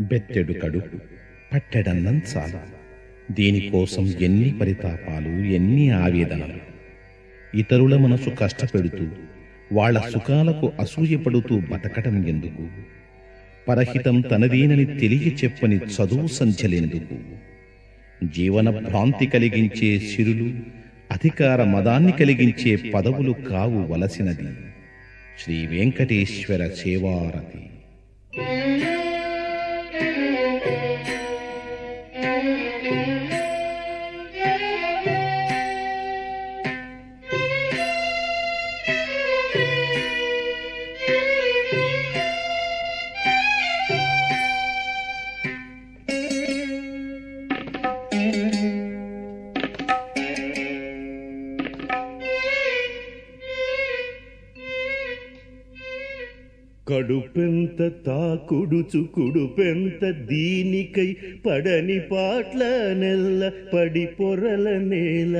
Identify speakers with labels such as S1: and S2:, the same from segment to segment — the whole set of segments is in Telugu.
S1: బెత్తెడు కడుపు పట్టెడన్నం చాలు. దీనికోసం ఎన్ని పరితాపాలు ఎన్ని ఆవేదనలు. ఇతరుల మనసు కష్టపెడుతూ వాళ్ళ సుఖాలకు అసూయపడుతూ బతకటం ఎందుకు? పరహితం తనదేనని తెలియ చెప్పని చదువు సంచలేందుకు? జీవన భ్రాంతి కలిగించే సిరులు అధికార మదాన్ని కలిగించే పదవులు కావు వలసినది. శ్రీ వెంకటేశ్వర సేవారతి.
S2: కడుపెంత తాకుడుచు కుడుపెంత దీనికై పడని పాట్ల నెల్ల పడి పొరల నేల.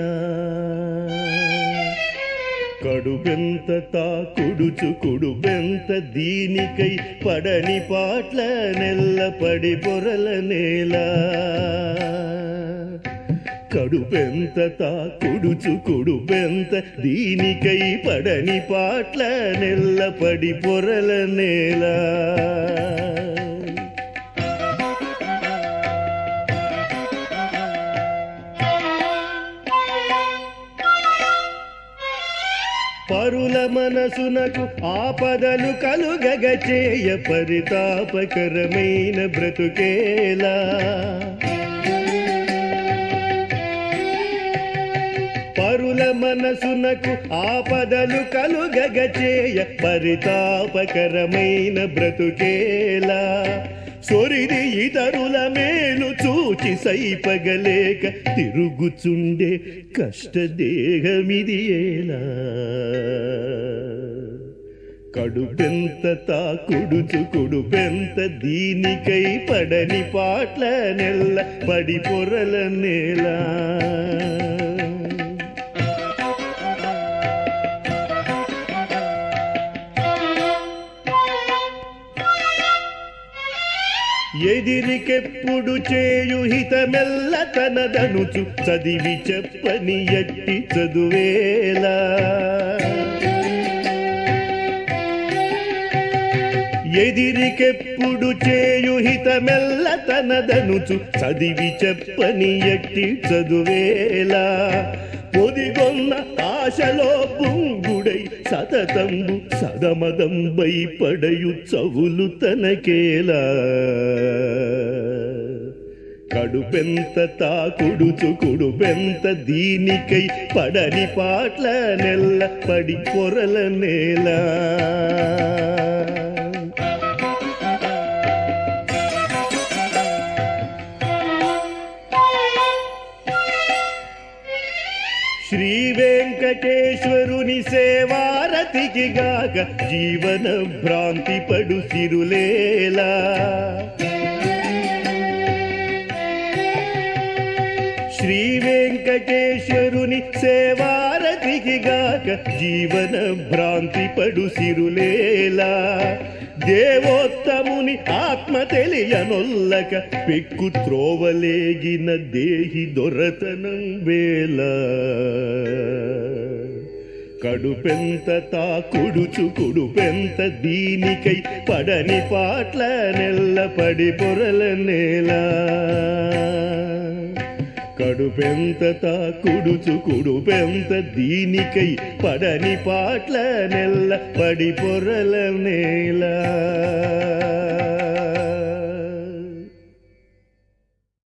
S2: కడుపెంత తాకుడుచు కుడుపెంత దీనికై పడని పాట్ల నెల్ల పడి పొరల నేల. కడుపెంత తాకుడుచు కొడుపెంత దీనికై పడని పాట్ల నెల్లపడి పొరల నేల. పరుల మనసునకు ఆపదలు కలుగగ చేయ పరితాపకరమైన బ్రతుకేలా. మనసునకు ఆపదలు కలుగగచేయ పరితాపకరమైన బ్రతుకేలా. సొరిది ఇతరుల మేలు చూచి సైపగలేక తిరుగుచుండే కష్టదేహమిది ఏలా. కడుపెంత తాకుడుచు కుడుపెంత దీనికై పడని పాట్ల నెల్ల పడి పొరల నేలా. ఎదిరికెప్పుడు చేయు హితమెల్ల తనదనుచు చదివి చెప్పని ఎట్టి చదువేలా ఎదిరికెప్పుడు చేయు హితమెల్ల తనదనుచు చదివి చెప్పని ఎట్టి చదువేలా పొదిగొన్న ఆశలో పుంగ సతతంబు సదమదంబై పడయు చవులు తనకేలా. కడుపెంత తాకుడుచు కుడుపెంత దీనికై పడని పాట్ల నెల్ల పడి పొరల నేలా. శ్రీ వెంకటేశ్వరుని సేవారతికి గాక జీవన భ్రాంతి పడు సిరులేలా. శ్రీ వెంకటేశ్వరుని సేవారతికి గాక జీవన భ్రాంతి పడు సిరులేలా. దేవోత్తముని ఆత్మ తెలియనొల్లక పెక్కు త్రోవలేగిన దేహి దొరతనం వేళ. కడుపెంత తాకుడుచు కుడుపెంత దీనికై పడని పాట్ల నెల్ల పడి పొరల నేలా. కడుపెంత తాకుడుచు కుడుపెంత దీనికై పడని పాట్ల నెల్ల పడి పొరల నేల.